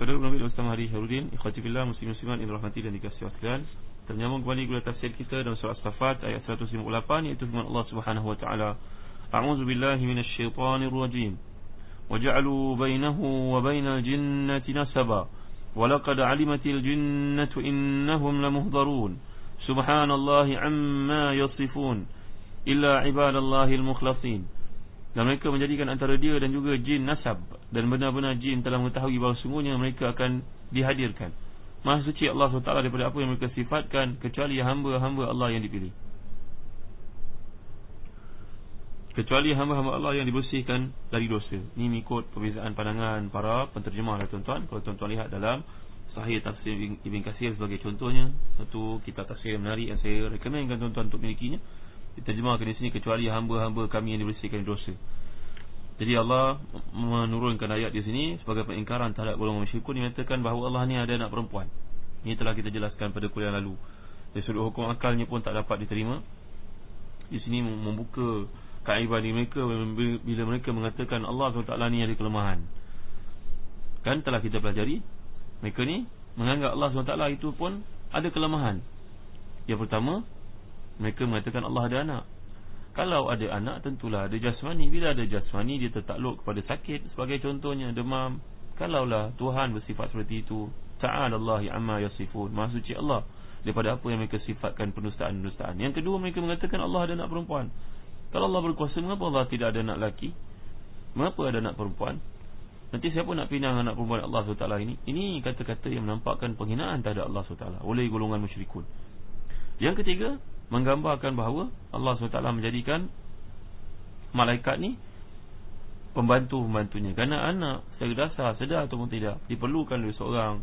Saudara Nabi Ustaz Mahdi Harudin Ikhwati Billah Muslim Musliman Yang rahmati dan dikasih sekalian Ternyambung kembali kepada tafsir kita dalam surah As-Safat ayat 158 iaitu firman Allah Subhanahu wa taala. A'udzu billahi minasyaitonir rajim. Waja'alu bainahu wa bainal jinnati nasaba Walaqad 'alimatil jinnatu innahum lamuhdharun Subhanallahi 'amma yasifun illa ibadallahil mukhlasin dan mereka menjadikan antara dia dan juga jin nasab. Dan benar-benar jin telah mengetahui bahawa sungguhnya mereka akan dihadirkan. Maha suci Allah SWT daripada apa yang mereka sifatkan kecuali hamba-hamba Allah yang dipilih. Kecuali hamba-hamba Allah yang dibersihkan dari dosa. Ini mengikut perbezaan pandangan para penterjemah lah tuan-tuan. Kalau tuan-tuan lihat dalam sahih tafsir Ibn Kasir sebagai contohnya satu kitab tafsir yang menarik yang saya rekomenkan tuan-tuan untuk milikinya diterjemahkan di sini kecuali hamba-hamba kami yang dibersihkan dosa. Jadi Allah menurunkan ayat di sini sebagai pengingkaran terhadap golongan musyrikun yang mengatakan bahawa Allah ni ada anak perempuan. Ini telah kita jelaskan pada kuliah lalu. Dari sudut hukum akalnya pun tak dapat diterima. Di sini membuka kaiban mereka bila mereka mengatakan Allah SWT ni ada kelemahan. Kan telah kita pelajari mereka ni menganggap Allah SWT itu pun ada kelemahan. Yang pertama mereka mengatakan Allah ada anak kalau ada anak tentulah ada jasmani bila ada jasmani dia tertakluk kepada sakit sebagai contohnya demam kalaulah Tuhan bersifat seperti itu ta'alallahi amma yasifun maha suci Allah daripada apa yang mereka sifatkan penustaan-penustaan yang kedua mereka mengatakan Allah ada anak perempuan kalau Allah berkuasa mengapa Allah tidak ada anak lelaki? Mengapa ada anak perempuan? Nanti siapa nak pinang anak perempuan Allah SWT ini? Ini kata-kata yang menampakkan penghinaan terhadap Allah SWT oleh golongan musyrikun. Yang ketiga, menggambarkan bahawa Allah SWT menjadikan malaikat ni pembantu-pembantunya. Kerana anak secara dasar, sedar ataupun tidak, diperlukan oleh seorang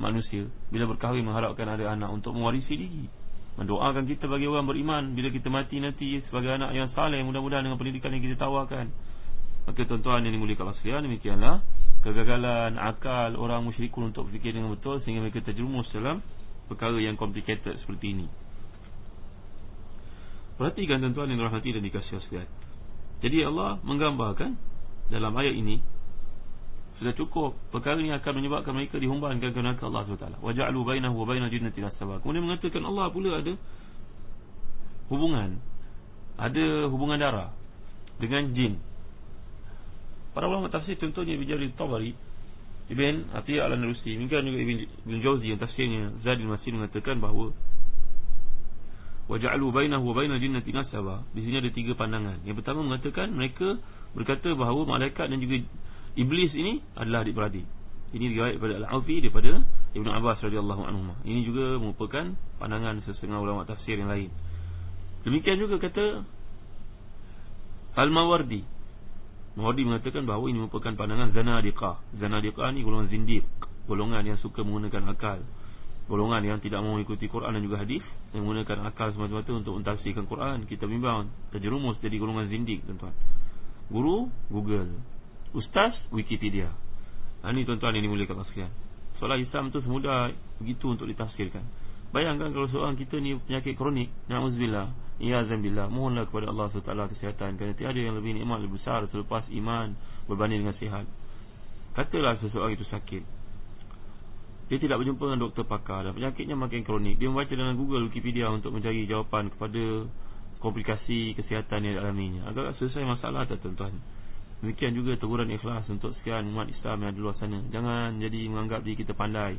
manusia bila berkahwin mengharapkan ada anak untuk mewarisi diri. Mendoakan kita bagi orang beriman bila kita mati nanti sebagai anak yang saleh mudah-mudahan dengan pendidikan yang kita tawarkan. Maka tuan-tuan yang dimuliakan Allah sekalian demikianlah kegagalan akal orang musyrikun untuk berfikir dengan betul sehingga mereka terjerumus dalam perkara yang complicated seperti ini perhatikan tuan-tuan yang dirahmati dan dikasihi sekalian. Jadi Allah menggambarkan dalam ayat ini sudah cukup perkara ini akan menyebabkan mereka dihumbankan ke neraka Allah SWT waja'alu bainahu wa bainal jinnati nasaba kemudian mengatakan Allah pula ada hubungan ada hubungan darah dengan jin. Para ulama tafsir contohnya Ibn Jarir Tabari Ibn Atiyah al-Narusi mungkin juga Ibn, Ibn Jawzi yang tafsirnya Zadil Masih mengatakan bahawa waja'alu bainahu wa bainal jinnati nasaba di sini ada tiga pandangan yang pertama mengatakan mereka berkata bahawa malaikat dan juga Iblis ini adalah adik-beradik. Ini diriwayat daripada Al-Aufi daripada Ibn Abbas radhiyallahu anhu. Ini juga merupakan pandangan sesetengah ulama tafsir yang lain. Demikian juga kata Al-Mawardi. Mawardi mengatakan bahawa ini merupakan pandangan Zanadiqah. Zanadiqah ni golongan zindiq, golongan yang suka menggunakan akal. Golongan yang tidak mau mengikuti Quran dan juga hadis yang menggunakan akal semata-mata untuk mentafsirkan Quran. Kita bimbang terjerumus jadi golongan zindiq tuan-tuan. Guru Google. Ustaz Wikipedia. Ha, Ini tuan-tuan yang dimuliakan sekalian. Soalan Islam tu semudah begitu untuk ditafsirkan. Bayangkan kalau seorang kita ni penyakit kronik Na'udzubillah Iyazambillah Mohonlah kepada Allah SWT kesihatan Kerana tiada yang lebih nikmat lebih besar Selepas iman berbanding dengan sihat. Katalah seseorang itu sakit Dia tidak berjumpa dengan doktor pakar Dan penyakitnya makin kronik Dia membaca dalam Google Wikipedia Untuk mencari jawapan kepada Komplikasi kesihatan yang dialaminya Agak selesai masalah tak tuan-tuan Demikian juga teguran ikhlas untuk sekian umat Islam yang di luar sana. Jangan jadi menganggap diri kita pandai.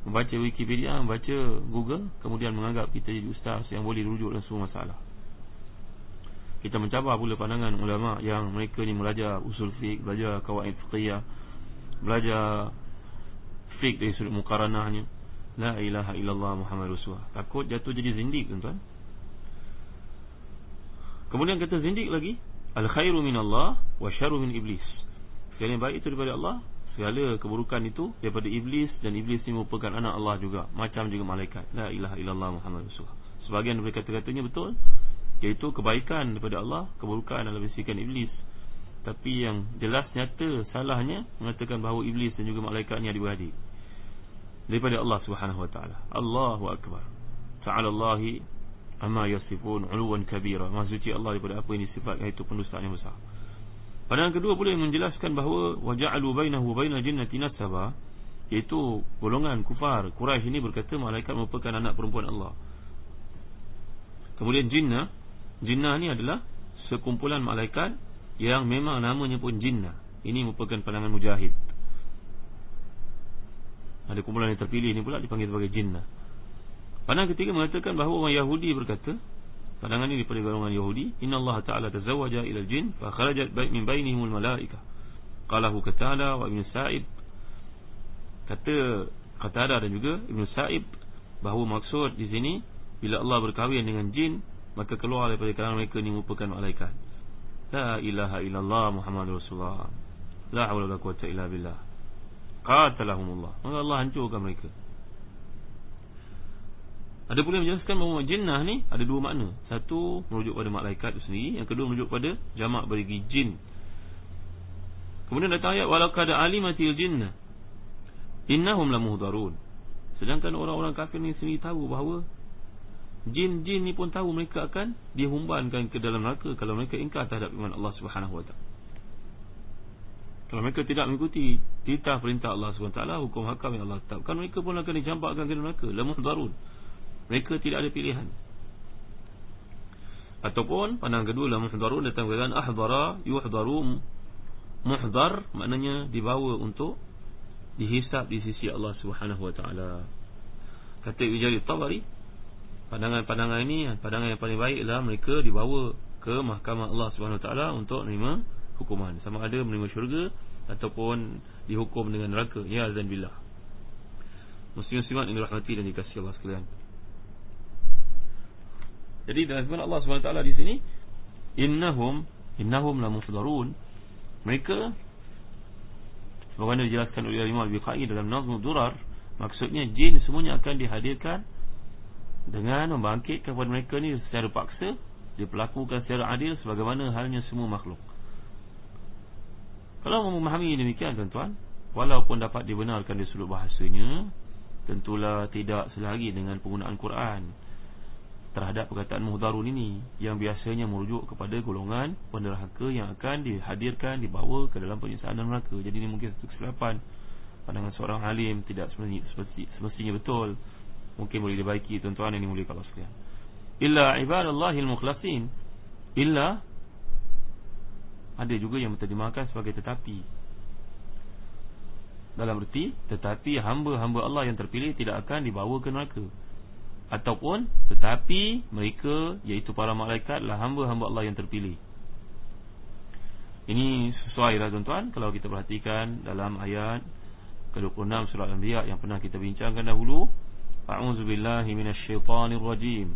Membaca Wikipedia, membaca Google, kemudian menganggap kita jadi ustaz yang boleh rujuk dalam semua masalah. Kita mencabar pula pandangan ulama yang mereka ni belajar usul fiqh, belajar kawaid fiqhiyah, belajar fiqh dari sudut mukaranahnya. La ilaha illallah Muhammad Rasulullah. Takut jatuh jadi zindik tuan-tuan. Kemudian kata zindik lagi, Al khairu min Allah wa syarru min iblis. Segala yang baik itu daripada Allah, segala keburukan itu daripada iblis dan iblis ini merupakan anak Allah juga, macam juga malaikat. La ilaha illallah Muhammad Rasulullah. Sebagian daripada kata-katanya betul, iaitu kebaikan daripada Allah, keburukan adalah bisikan iblis. Tapi yang jelas nyata salahnya mengatakan bahawa iblis dan juga malaikat ini adik-beradik. Daripada Allah Subhanahu wa taala. Allahu akbar. Ta'ala Allahi amma yasifun uluwan kabira. Suci Allah daripada apa yang disifatkan itu pendustaan yang besar. Pandangan kedua pula yang menjelaskan bahawa waja'alu bainahu wa bainal jinnati nasaba iaitu golongan kufar Quraisy ini berkata malaikat merupakan anak perempuan Allah. Kemudian jinnah jinnah ni adalah sekumpulan malaikat yang memang namanya pun jinnah ini merupakan pandangan mujahid ada kumpulan yang terpilih ini pula dipanggil sebagai jinnah Pandangan ketiga mengatakan bahawa orang Yahudi berkata Pandangan ini daripada golongan Yahudi Inna Allah Ta'ala tazawaja ilal jin Fa kharajat min bainihimul malaika. Qalahu Qatada wa Ibn Sa'ib Kata Qatada dan juga Ibn Sa'ib Bahawa maksud di sini Bila Allah berkahwin dengan jin Maka keluar daripada kalangan mereka ini merupakan malaikat. La ilaha illallah Muhammad Rasulullah. La hawla la quwata illa billah Qatalahumullah Maka Allah hancurkan mereka ada pula yang menjelaskan bahawa jinnah ni ada dua makna. Satu merujuk pada malaikat itu sendiri, yang kedua merujuk pada jamak bagi jin. Kemudian datang ayat walau kada alimatil jinnah innahum lamuhdarun. Sedangkan orang-orang kafir ni sendiri tahu bahawa jin-jin ni pun tahu mereka akan dihumbankan ke dalam neraka kalau mereka ingkar terhadap iman Allah Subhanahu wa taala. Kalau mereka tidak mengikuti titah perintah Allah taala, hukum hakam yang Allah tetapkan, mereka pun akan dicampakkan ke neraka. Lamuhdarun. Mereka tidak ada pilihan Ataupun pandangan kedua dalam muhdarun datang dengan ahdara yuhdaru muhdar maknanya dibawa untuk dihisap di sisi Allah Subhanahu wa taala. Kata Wijari Tabari pandangan-pandangan ini pandangan yang paling baik adalah mereka dibawa ke mahkamah Allah Subhanahu wa taala untuk menerima hukuman sama ada menerima syurga ataupun dihukum dengan neraka ya azan billah. Muslim-muslimat yang dirahmati dan dikasihi Allah sekalian. Jadi dalam firman Allah SWT di sini innahum innahum la mufdarun mereka bagaimana dijelaskan oleh Imam Al-Biqai dalam Nazm Durar maksudnya jin semuanya akan dihadirkan dengan membangkitkan kepada mereka ni secara paksa diperlakukan secara adil sebagaimana halnya semua makhluk kalau memahami demikian tuan-tuan walaupun dapat dibenarkan di sudut bahasanya tentulah tidak selagi dengan penggunaan Quran terhadap perkataan muhdarun ini yang biasanya merujuk kepada golongan penerhaka yang akan dihadirkan dibawa ke dalam penyiksaan neraka. Jadi ini mungkin satu kesilapan pandangan seorang alim tidak semestinya betul. Mungkin boleh dibaiki tuan-tuan ini mulia kalau sekalian. Illa ibadallahil mukhlasin. Illa ada juga yang terjemahkan sebagai tetapi. Dalam erti tetapi hamba-hamba Allah yang terpilih tidak akan dibawa ke neraka ataupun tetapi mereka iaitu para malaikat adalah hamba-hamba Allah yang terpilih. Ini sesuai lah tuan-tuan kalau kita perhatikan dalam ayat ke-26 surah Al-Anbiya yang pernah kita bincangkan dahulu. A'udzu billahi minasyaitonir rajim.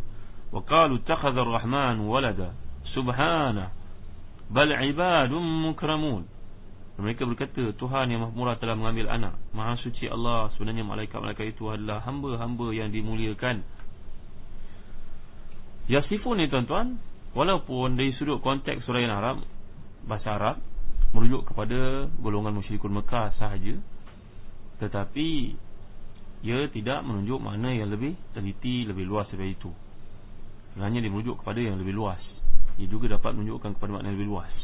Wa qalu ittakhadha ar-rahman walada. Subhana. Bal ibadun mukramun. Mereka berkata Tuhan yang Murah telah mengambil anak. Maha suci Allah sebenarnya malaikat-malaikat itu adalah hamba-hamba yang dimuliakan. Yasifun ni tuan-tuan Walaupun dari sudut konteks surah yang Arab Bahasa Arab Merujuk kepada golongan musyrikun Mekah sahaja Tetapi Ia tidak menunjuk mana yang lebih teliti Lebih luas daripada itu Hanya dia merujuk kepada yang lebih luas Ia juga dapat menunjukkan kepada makna yang lebih luas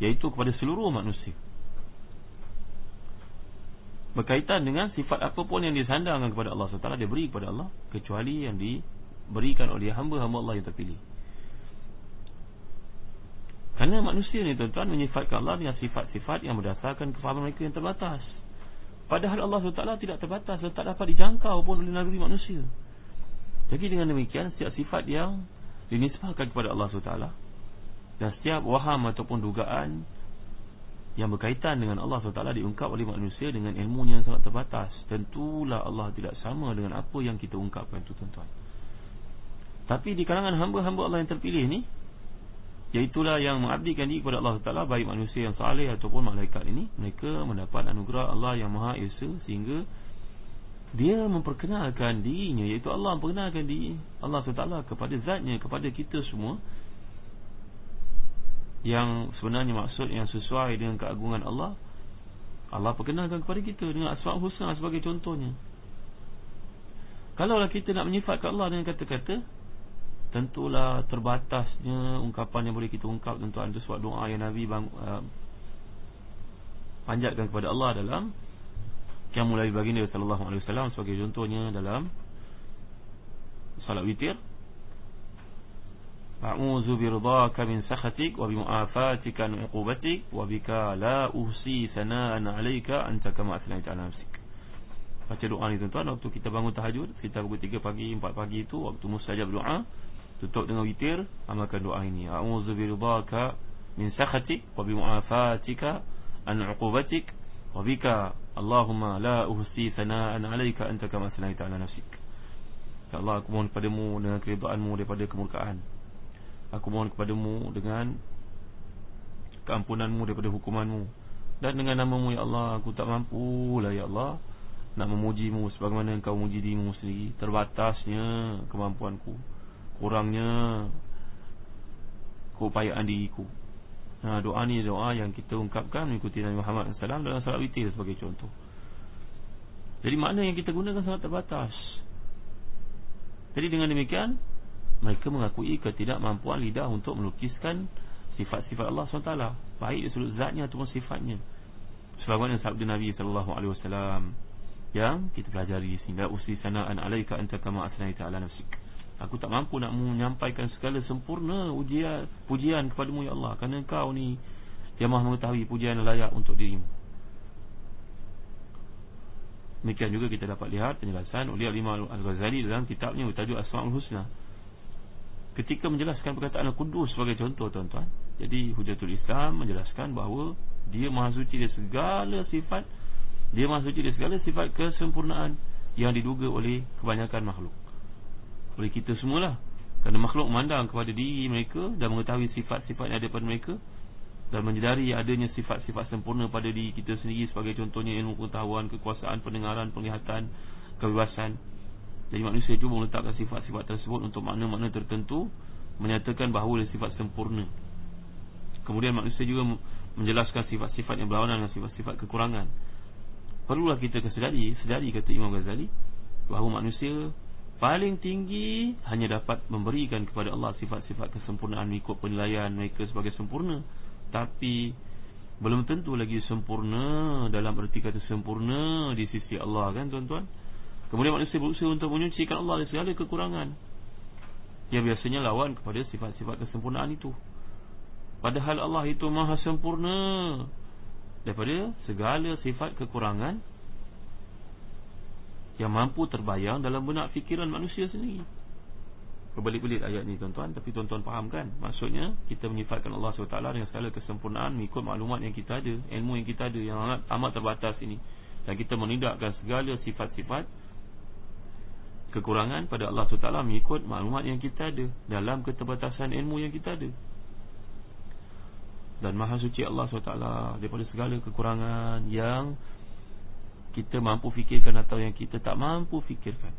Iaitu kepada seluruh manusia Berkaitan dengan sifat apapun yang disandangkan kepada Allah SWT Dia beri kepada Allah Kecuali yang di berikan oleh hamba-hamba Allah yang terpilih Kerana manusia ni tuan-tuan menyifatkan Allah dengan sifat-sifat yang berdasarkan kefahaman mereka yang terbatas. Padahal Allah SWT tidak terbatas dan tak dapat dijangkau pun oleh naluri manusia. Jadi dengan demikian setiap sifat yang dinisbahkan kepada Allah SWT dan setiap waham ataupun dugaan yang berkaitan dengan Allah SWT diungkap oleh manusia dengan ilmunya yang sangat terbatas. Tentulah Allah tidak sama dengan apa yang kita ungkapkan itu tuan-tuan. Tapi di kalangan hamba-hamba Allah yang terpilih ni Iaitulah yang mengabdikan diri kepada Allah Taala baik manusia yang saleh ataupun malaikat ini mereka mendapat anugerah Allah yang Maha Esa sehingga dia memperkenalkan dirinya iaitu Allah memperkenalkan diri Allah Taala kepada zatnya kepada kita semua yang sebenarnya maksud yang sesuai dengan keagungan Allah Allah perkenalkan kepada kita dengan asma husna sebagai contohnya. Kalaulah kita nak menyifatkan Allah dengan kata-kata tentulah terbatasnya ungkapan yang boleh kita ungkap tuan-tuan itu sebab doa yang Nabi bang, uh, panjatkan kepada Allah dalam yang mulai baginda sallallahu alaihi wasallam sebagai contohnya dalam salat witir A'udzu biridhaka min sakhatik wa bimu'afatika min 'uqubatik wa bika la uhsi sana'an 'alaika anta kama asnaita 'ala nafsik. Baca doa ni tuan-tuan waktu kita bangun tahajud, kita pukul 3 pagi, 4 pagi itu waktu mustajab doa, tutup dengan witir amalkan doa ini a'udzu biridhaka min sakhatik wa bi mu'afatika an 'uqubatik wa bika allahumma la uhsi sana'an 'alaika anta kama sanaita 'ala nafsik. Ya Allah aku mohon kepadamu dengan keridhaanmu daripada kemurkaan. Aku mohon kepadamu dengan keampunanmu daripada hukumanmu. Dan dengan namamu ya Allah aku tak mampu lah ya Allah nak memujimu sebagaimana engkau memuji dirimu sendiri. Terbatasnya kemampuanku. Kurangnya keupayaan diriku. Nah, doa ni doa yang kita ungkapkan mengikuti Nabi Muhammad SAW dalam salat witir sebagai contoh. Jadi makna yang kita gunakan sangat terbatas. Jadi dengan demikian mereka mengakui ketidakmampuan lidah untuk melukiskan sifat-sifat Allah SWT baik dari sudut zatnya ataupun sifatnya. Sebagaimana sabda Nabi sallallahu alaihi wasallam yang kita pelajari sehingga usi sana'an alaika anta kama asnaita ala nafsik. Aku tak mampu nak menyampaikan segala sempurna ujian, pujian kepadamu ya Allah. Kerana engkau ni yang maha mengetahui pujian layak untuk dirimu. Demikian juga kita dapat lihat penjelasan oleh Al-Imam Al-Ghazali dalam kitabnya bertajuk Asma'ul Husna. Ketika menjelaskan perkataan Al-Qudus sebagai contoh tuan-tuan. Jadi Hujatul Islam menjelaskan bahawa Dia maha suci dari segala sifat Dia maha suci dari segala sifat kesempurnaan Yang diduga oleh kebanyakan makhluk oleh kita semualah kerana makhluk memandang kepada diri mereka dan mengetahui sifat-sifat yang ada pada mereka dan menyedari adanya sifat-sifat sempurna pada diri kita sendiri sebagai contohnya ilmu pengetahuan, kekuasaan, pendengaran, penglihatan, kebebasan. Jadi manusia cuba meletakkan sifat-sifat tersebut untuk makna-makna tertentu menyatakan bahawa dia sifat sempurna. Kemudian manusia juga menjelaskan sifat-sifat yang berlawanan dengan sifat-sifat kekurangan. Perlulah kita kesedari, sedari kata Imam Ghazali bahawa manusia paling tinggi hanya dapat memberikan kepada Allah sifat-sifat kesempurnaan mengikut penilaian mereka sebagai sempurna. Tapi belum tentu lagi sempurna dalam erti kata sempurna di sisi Allah kan tuan-tuan? Kemudian manusia berusaha untuk menyucikan Allah dari segala kekurangan. Yang biasanya lawan kepada sifat-sifat kesempurnaan itu. Padahal Allah itu maha sempurna daripada segala sifat kekurangan yang mampu terbayang dalam benak fikiran manusia sendiri. Berbelit-belit ayat ni tuan-tuan. Tapi tuan-tuan faham kan? Maksudnya Kita menyifatkan Allah SWT Dengan segala kesempurnaan Mengikut maklumat yang kita ada Ilmu yang kita ada Yang amat, amat terbatas ini. Dan kita menindakkan segala sifat-sifat Kekurangan pada Allah SWT Mengikut maklumat yang kita ada Dalam keterbatasan ilmu yang kita ada. Dan Maha Suci Allah SWT Daripada segala kekurangan Yang kita mampu fikirkan atau yang kita tak mampu fikirkan.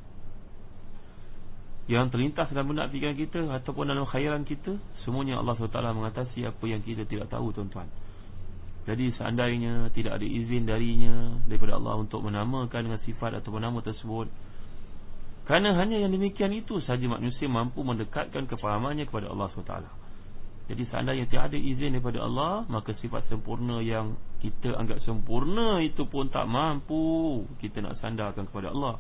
Yang terlintas dalam benak fikiran kita ataupun dalam khayalan kita semuanya Allah SWT mengatasi apa yang kita tidak tahu tuan-tuan. Jadi seandainya tidak ada izin darinya daripada Allah untuk menamakan dengan sifat atau nama tersebut kerana hanya yang demikian itu saja manusia mampu mendekatkan kefahamannya kepada Allah SWT jadi seandainya tiada izin daripada Allah Maka sifat sempurna yang kita anggap sempurna Itu pun tak mampu. Kita nak sandarkan kepada Allah.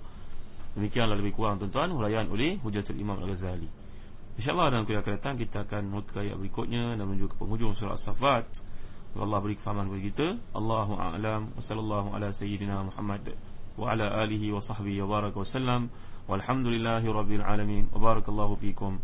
Demikianlah lebih kurang tuan-tuan Hulayan oleh Hujatul Imam Al-Ghazali. InsyaAllah dalam kuliah akan datang Kita akan menutupkan ayat berikutnya Dan menuju ke penghujung surah As-Safat Allah beri kefahaman kepada kita. Allahu a'lam. Wa sallallahu ala sayyidina Muhammad wa ala alihi wa sahbihi wa baraka wa sallam. Walhamdulillahi rabbil alamin. Wa barakallahu fikum